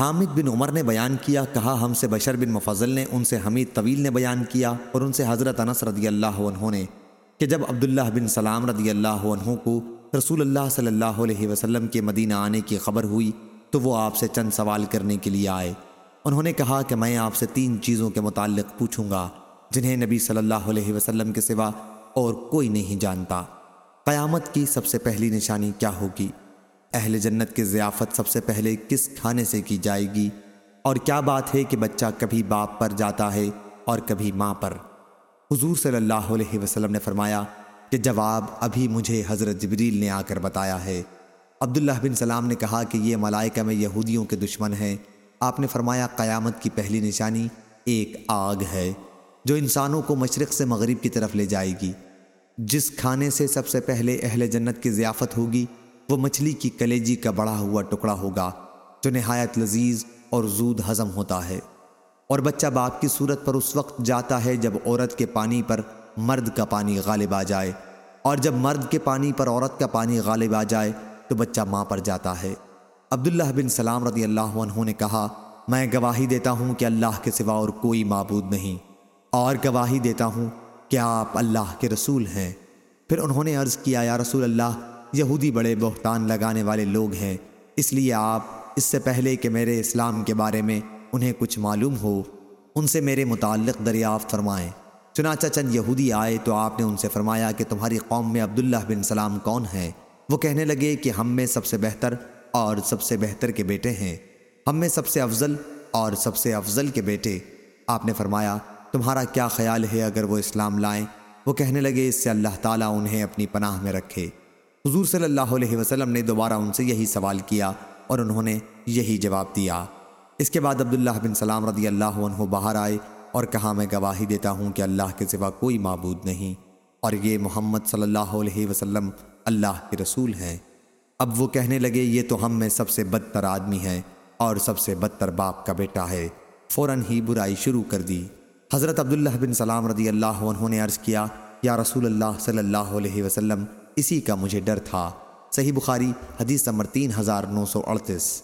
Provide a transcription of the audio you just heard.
حامد بن عمر نے بیان کیا، کہا، ہم سے بشر بن مفضل نے، ان سے حمید طویل نے بیان کیا اور ان سے حضرت انس رضی اللہ عنہ نے کہ جب عبداللہ بن سلام رضی اللہ عنہ کو رسول اللہ صلی اللہ علیہ وسلم کے مدینہ آنے کی خبر ہوئی تو وہ آپ سے چند سوال کرنے کے لیے آئے۔ انہوں نے کہا کہ میں آپ سے تین چیزوں کے متعلق پوچھوں گا، جنہیں نبی صلی اللہ علیہ وسلم کے سوا اور کوئی نہیں جانتا۔ قیامت کی سب سے پہلی نشانی کیا ہوگی؟ اہل جنت کی ضیافت سب سے پہلے کس کھانے سے کی جائے گی؟ اور کیا بات ہے کہ بچہ کبھی باپ پر جاتا ہے اور کبھی ماں پر؟ حضور صلی اللہ علیہ وسلم نے فرمایا کہ جواب ابھی مجھے حضرت جبریل نے آ کر بتایا ہے۔ عبداللہ بن سلام نے کہا کہ یہ ملائکہ میں یہودیوں کے دشمن ہیں۔ آپ نے فرمایا قیامت کی پہلی نشانی ایک آگ ہے جو انسانوں کو مشرق سے مغرب کی طرف لے جائے گی۔ جس کھانے سے سب سے پہلے اہل جنت کی ضیافت ہوگی وہ مچھلی کی کلیجی کا بڑا ہوا ٹکڑا ہوگا جو نہایت لذیذ اور زود ہضم ہوتا ہے۔ اور بچہ باپ کی صورت پر اس وقت جاتا ہے جب عورت کے پانی پر مرد کا پانی غالب آ جائے۔ اور جب مرد کے پانی پر عورت کا پانی غالب آ جائے تو بچہ ماں پر جاتا ہے۔ عبداللہ بن سلام رضی اللہ عنہ نے کہا، میں گواہی دیتا ہوں کہ اللہ کے سوا اور کوئی معبود نہیں۔ اور گواہی دیتا ہوں کہ آپ اللہ کے رسول ہیں۔ پھر انہوں نے عرض کیا، یا رسول اللہ یہودی بڑے بہتان لگانے والے لوگ ہیں۔ اس لیے آپ اس سے پہلے کہ میرے اسلام کے بارے میں انہیں کچھ معلوم ہو، ان سے میرے متعلق دریافت فرمائیں۔ چنانچہ چند یہودی آئے تو آپ نے ان سے فرمایا کہ تمہاری قوم میں عبداللہ بن سلام کون ہیں؟ وہ کہنے لگے کہ ہم میں سب سے بہتر اور سب سے بہتر کے بیٹے ہیں۔ ہم میں سب سے افضل اور سب سے افضل کے بیٹے۔ آپ نے فرمایا، تمہارا کیا خیال ہے اگر وہ اسلام لائیں؟ وہ کہنے لگے، اس سے اللہ تعالیٰ انہیں اپنی پناہ میں رکھے۔ حضور صلی اللہ علیہ وسلم نے دوبارہ ان سے یہی سوال کیا اور انہوں نے یہی جواب دیا۔ اس کے بعد عبداللہ بن سلام رضی اللہ عنہ باہر آئے اور کہا، میں گواہی دیتا ہوں کہ اللہ کے سوا کوئی معبود نہیں اور یہ محمد صلی اللہ علیہ وسلم اللہ کے رسول ہیں۔ اب وہ کہنے لگے، یہ تو ہم میں سب سے بدتر آدمی ہے اور سب سے بدتر باپ کا بیٹا ہے۔ فوراً ہی برائی شروع کر دی۔ حضرت عبداللہ بن سلام رضی اللہ عنہ نے عرض کیا، یا رسول اللہ صلی اللہ علیہ وسلم اسی کا مجھے ڈر تھا۔ صحیح بخاری حدیث نمبر تین ہزار نو سو اڑتیس۔